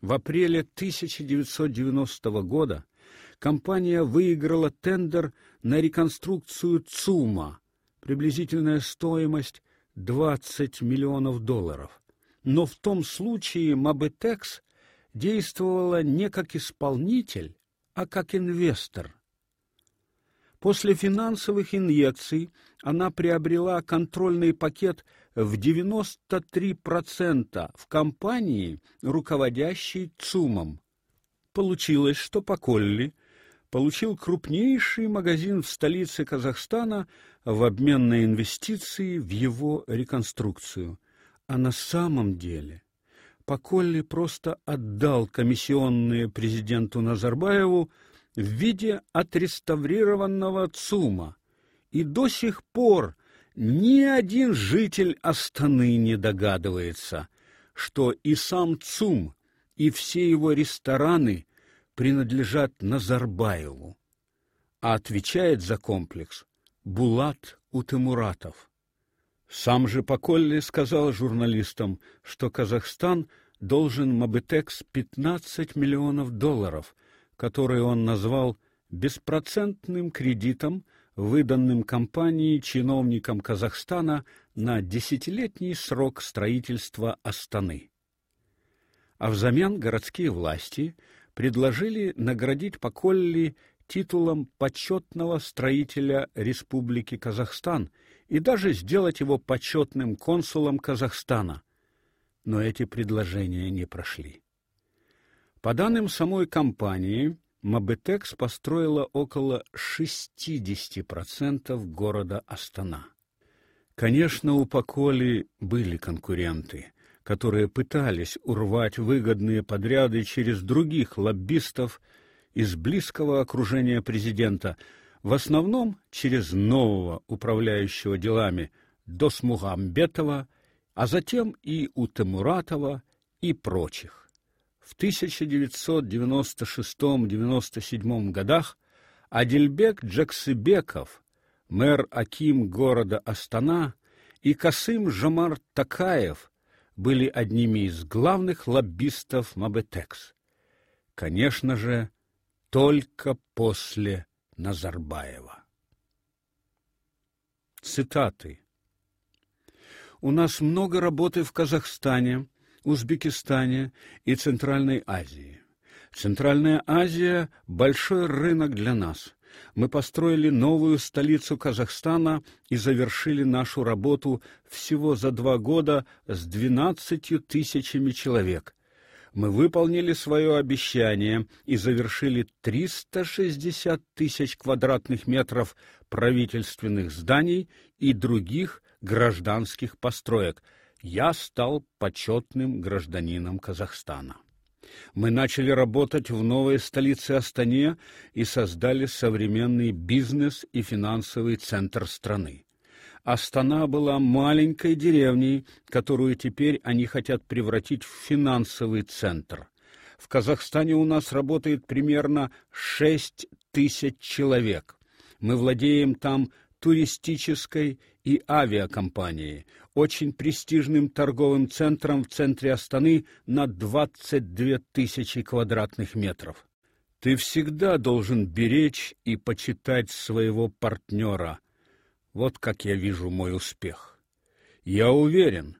В апреле 1990 года компания выиграла тендер на реконструкцию ЦУМа. Приблизительная стоимость 20 миллионов долларов. Но в том случае Мабетекс действовала не как исполнитель, а как инвестор. После финансовых инъекций она приобрела контрольный пакет в 93% в компании, руководящей ЦУМом. Получилось, что Поколли получил крупнейший магазин в столице Казахстана в обмен на инвестиции в его реконструкцию. А на самом деле Поколли просто отдал комиссионные президенту Назарбаеву в виде отреставрированного ЦУМа. И до сих пор ни один житель Астаны не догадывается, что и сам ЦУМ, и все его рестораны принадлежат Назарбаеву, а отвечает за комплекс Булат Утемуратов. Сам же Поколли сказал журналистам, что Казахстан должен Мабетекс 15 миллионов долларов, которые он назвал беспроцентным кредитом, выданным компанией чиновникам Казахстана на десятилетний срок строительства Астаны. А взамен городские власти предложили наградить Поколли титулом почетного строителя Республики Казахстан и даже сделать его почетным консулом Казахстана. Но эти предложения не прошли. По данным самой компании, Мабетекс построила около 60% города Астана. Конечно, у Поколи были конкуренты, которые пытались урвать выгодные подряды через других лоббистов из близкого окружения президента, в основном через нового управляющего делами Досмугамбетова, а затем и у Темуратова и прочих. В 1996-97 годах Адильбек Джаксыбеков, мэр Аким города Астана, и Касым Жамар Такаев были одними из главных лоббистов Мабетекс. Конечно же, только после Назарбаева. Цитаты. У нас много работы в Казахстане, Узбекистане и Центральной Азии. Центральная Азия большой рынок для нас. Мы построили новую столицу Казахстана и завершили нашу работу всего за два года с двенадцатью тысячами человек. Мы выполнили свое обещание и завершили 360 тысяч квадратных метров правительственных зданий и других гражданских построек – я стал почетным гражданином Казахстана. Мы начали работать в новой столице Астане и создали современный бизнес и финансовый центр страны. Астана была маленькой деревней, которую теперь они хотят превратить в финансовый центр. В Казахстане у нас работает примерно шесть тысяч человек. Мы владеем там туристической и авиакомпанией, очень престижным торговым центром в центре Астаны на 22 тысячи квадратных метров. Ты всегда должен беречь и почитать своего партнера. Вот как я вижу мой успех. Я уверен,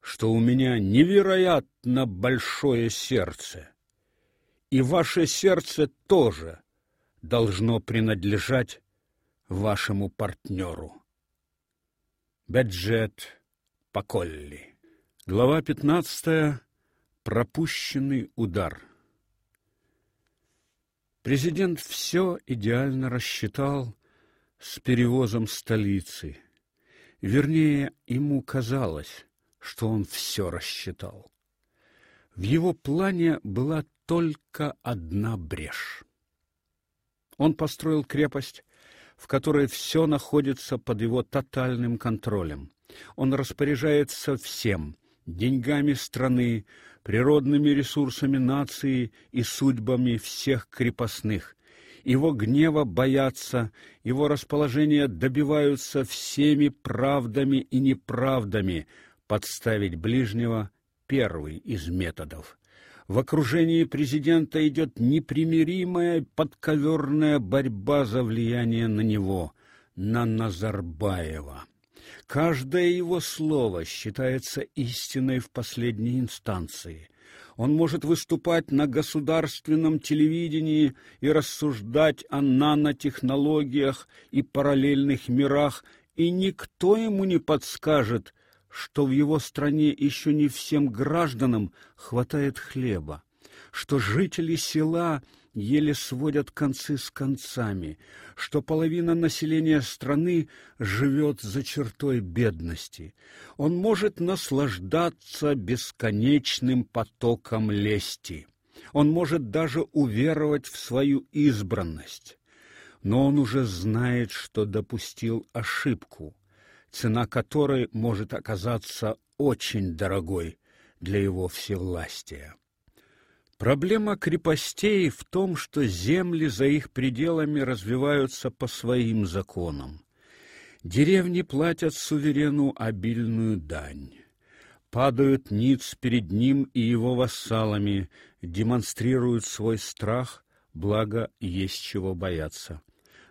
что у меня невероятно большое сердце. И ваше сердце тоже должно принадлежать вашему партнеру. Бюджет Поколли. Глава 15. Пропущенный удар. Президент все идеально рассчитал с перевозом столицы. Вернее, ему казалось, что он все рассчитал. В его плане была только одна брешь. Он построил крепость, в которой все находится под его тотальным контролем. Он распоряжается всем: деньгами страны, природными ресурсами нации и судьбами всех крепостных. Его гнева боятся, его расположения добиваются всеми правдами и неправдами подставить ближнего первый из методов. В окружении президента идет непримиримая подковерная борьба за влияние на него, на Назарбаева. Каждое его слово считается истиной в последней инстанции. Он может выступать на государственном телевидении и рассуждать о нанотехнологиях и параллельных мирах, и никто ему не подскажет, что в его стране еще не всем гражданам хватает хлеба, что жители села еле сводят концы с концами, что половина населения страны живет за чертой бедности. Он может наслаждаться бесконечным потоком лести. Он может даже уверовать в свою избранность. Но он уже знает, что допустил ошибку, цена которой может оказаться очень дорогой для его всевластия. Проблема крепостей в том, что земли за их пределами развиваются по своим законам. Деревни платят суверену обильную дань. Падают ниц перед ним и его вассалами, демонстрируют свой страх, благо есть чего бояться.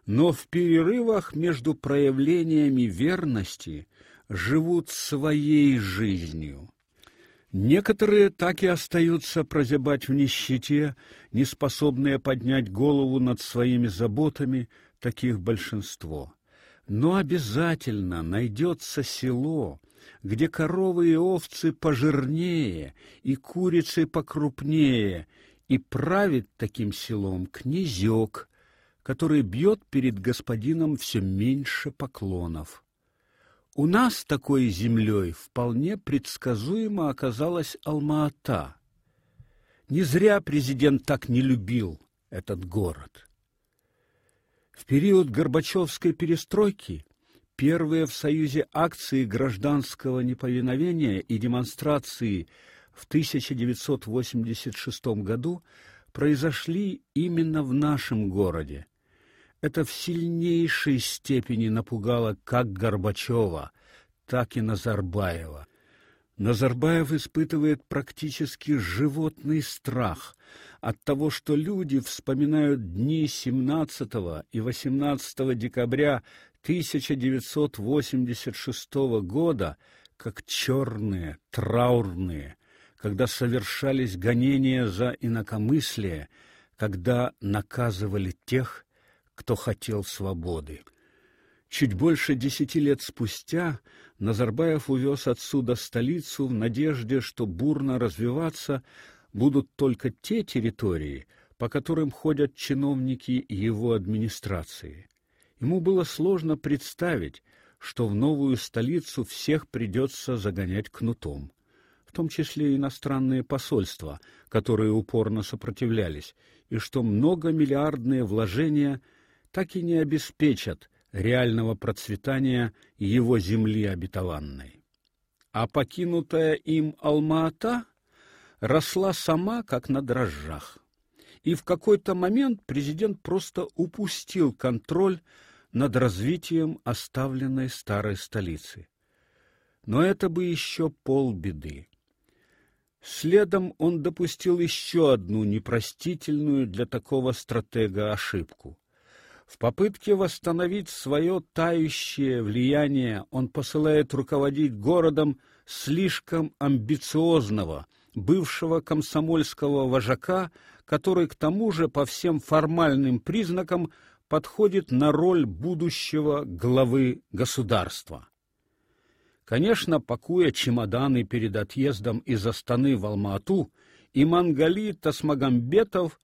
Но в перерывах между проявлениями верности живут своей жизнью. Некоторые так и остаются прозябать в нищете, не способные поднять голову над своими заботами, таких большинство. Но обязательно найдется село, где коровы и овцы пожирнее и курицы покрупнее, и правит таким селом князек, который бьет перед господином все меньше поклонов. У нас такой землей вполне предсказуемо оказалась Алма-Ата. Не зря президент так не любил этот город. В период Горбачевской перестройки первые в Союзе акции гражданского неповиновения и демонстрации в 1986 году произошли именно в нашем городе, это в сильнейшей степени напугало как Горбачева, так и Назарбаева. Назарбаев испытывает практически животный страх от того, что люди вспоминают дни 17 и 18 декабря 1986 года как черные, траурные, когда совершались гонения за инакомыслие, когда наказывали тех, кто хотел свободы. Чуть больше десяти лет спустя Назарбаев увез отсюда столицу в надежде, что бурно развиваться будут только те территории, по которым ходят чиновники его администрации. Ему было сложно представить, что в новую столицу всех придется загонять кнутом, в том числе иностранные посольства, которые упорно сопротивлялись, и что многомиллиардные вложения – так и не обеспечат реального процветания его земли обетованной. А покинутая им Алма-Ата росла сама, как на дрожжах. И в какой-то момент президент просто упустил контроль над развитием оставленной старой столицы. Но это бы еще полбеды. Следом он допустил еще одну непростительную для такого стратега ошибку. В попытке восстановить свое тающее влияние он посылает руководить городом слишком амбициозного бывшего комсомольского вожака, который к тому же по всем формальным признакам подходит на роль будущего главы государства. Конечно, пакуя чемоданы перед отъездом из Астаны в Алма-Ату, Имангали Тасмагамбетов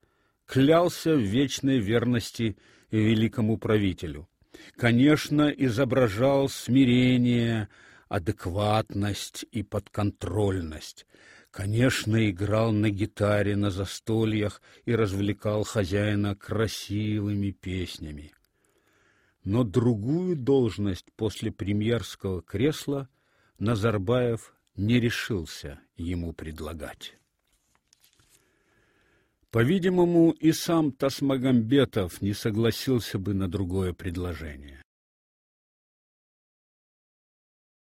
клялся в вечной верности великому правителю. Конечно, изображал смирение, адекватность и подконтрольность. Конечно, играл на гитаре на застольях и развлекал хозяина красивыми песнями. Но другую должность после премьерского кресла Назарбаев не решился ему предлагать. По-видимому, и сам Тасмагамбетов не согласился бы на другое предложение.